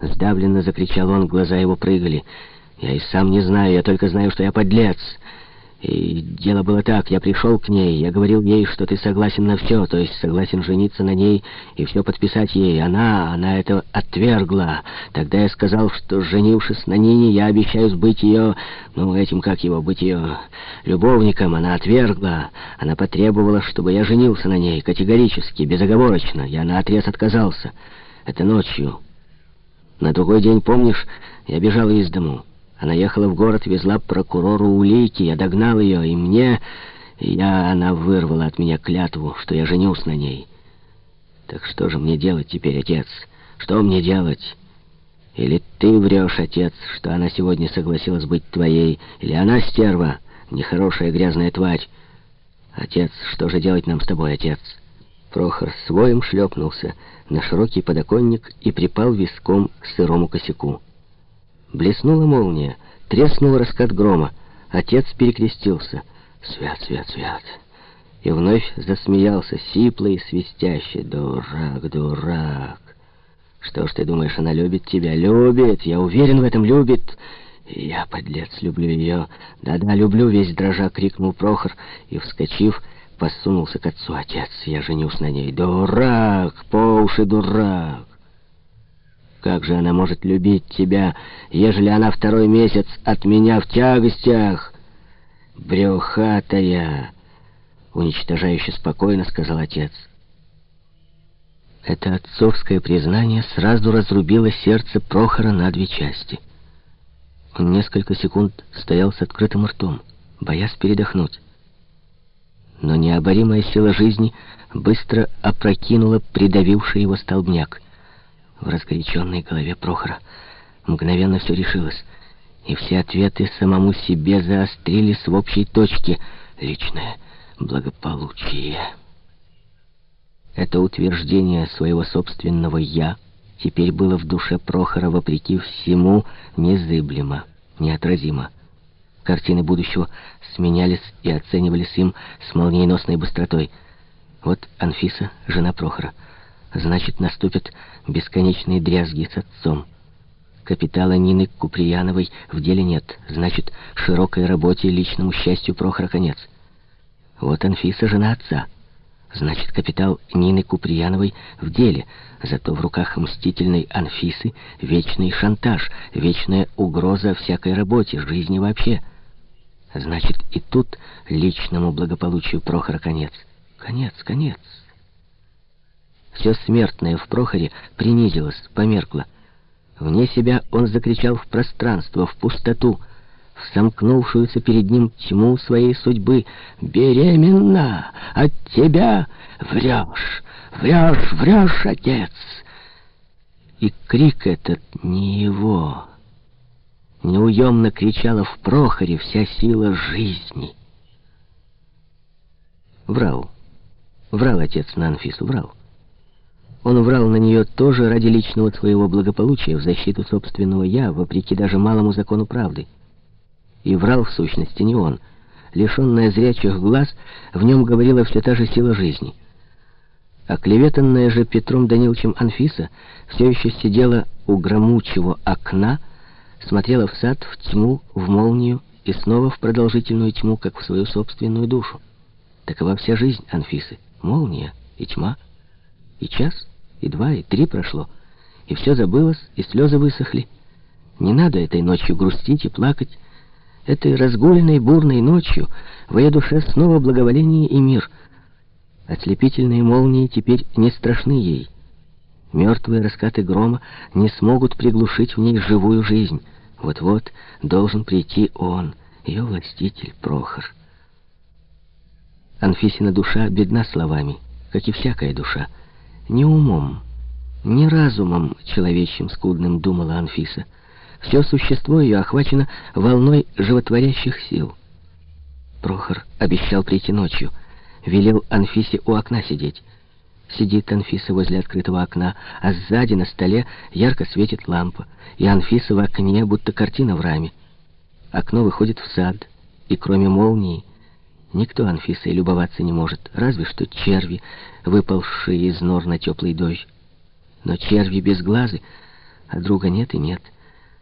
Сдавленно закричал он, глаза его прыгали. «Я и сам не знаю, я только знаю, что я подлец». И дело было так, я пришел к ней, я говорил ей, что ты согласен на все, то есть согласен жениться на ней и все подписать ей. Она, она это отвергла. Тогда я сказал, что, женившись на Нине, я обещаю быть ее, ну, этим, как его, быть ее любовником. Она отвергла. Она потребовала, чтобы я женился на ней, категорически, безоговорочно. Я наотрез отказался. Это ночью. На другой день, помнишь, я бежал из дому. Она ехала в город, везла прокурору улики, я догнал ее, и мне... Я... Она вырвала от меня клятву, что я женюсь на ней. Так что же мне делать теперь, отец? Что мне делать? Или ты врешь, отец, что она сегодня согласилась быть твоей, или она стерва, нехорошая грязная тварь? Отец, что же делать нам с тобой, отец?» Прохор своим шлепнулся на широкий подоконник и припал виском к сырому косяку. Блеснула молния, треснул раскат грома. Отец перекрестился. «Свят, свят, свят!» И вновь засмеялся, сипло и свистяще. «Дурак, дурак! Что ж ты думаешь, она любит тебя? Любит! Я уверен в этом, любит!» «Я, подлец, люблю ее!» «Да-да, люблю!» — весь дрожа крикнул Прохор и, вскочив, посунулся к отцу. «Отец, я женюсь на ней!» «Дурак! По уши дурак!» Как же она может любить тебя, ежели она второй месяц от меня в тягостях? Брюхатая, уничтожающе спокойно сказал отец. Это отцовское признание сразу разрубило сердце Прохора на две части. Он несколько секунд стоял с открытым ртом, боясь передохнуть. Но необоримая сила жизни быстро опрокинула придавивший его столбняк. В разгоряченной голове Прохора мгновенно все решилось, и все ответы самому себе заострились в общей точке — личное благополучие. Это утверждение своего собственного «я» теперь было в душе Прохора, вопреки всему, незыблемо, неотразимо. Картины будущего сменялись и оценивались им с молниеносной быстротой. Вот Анфиса, жена Прохора — Значит, наступят бесконечные дрязги с отцом. Капитала Нины Куприяновой в деле нет. Значит, широкой работе и личному счастью Прохора конец. Вот Анфиса, жена отца. Значит, капитал Нины Куприяновой в деле. Зато в руках мстительной Анфисы вечный шантаж, вечная угроза всякой работе, жизни вообще. Значит, и тут личному благополучию Прохора конец. Конец, конец. Все смертное в Прохоре принизилось, померкло. Вне себя он закричал в пространство, в пустоту, в сомкнувшуюся перед ним тьму своей судьбы. «Беременна! От тебя врешь! Врешь, врешь, отец!» И крик этот не его. Неуемно кричала в Прохоре вся сила жизни. Врал. Врал отец на Анфису, врал. Он врал на нее тоже ради личного своего благополучия, в защиту собственного «я», вопреки даже малому закону правды. И врал, в сущности, не он. Лишенная зрячих глаз, в нем говорила все та же сила жизни. А клеветанная же Петром Даниловичем Анфиса все еще сидела у громучего окна, смотрела в сад, в тьму, в молнию и снова в продолжительную тьму, как в свою собственную душу. Такова вся жизнь Анфисы. Молния и тьма — и час, и два, и три прошло, и все забылось, и слезы высохли. Не надо этой ночью грустить и плакать. Этой разгульной, бурной ночью в ее душе снова благоволение и мир. Ослепительные молнии теперь не страшны ей. Мертвые раскаты грома не смогут приглушить в ней живую жизнь. Вот-вот должен прийти он, ее властитель Прохор. Анфисина душа бедна словами, как и всякая душа. Не умом, не разумом человечьим скудным думала Анфиса. Все существо ее охвачено волной животворящих сил. Прохор обещал прийти ночью, велел Анфисе у окна сидеть. Сидит Анфиса возле открытого окна, а сзади на столе ярко светит лампа, и Анфиса в окне, будто картина в раме. Окно выходит в сад, и кроме молнии Никто Анфисой любоваться не может, разве что черви, выпалшие из нор на теплый дождь. Но черви без глазы а друга нет и нет —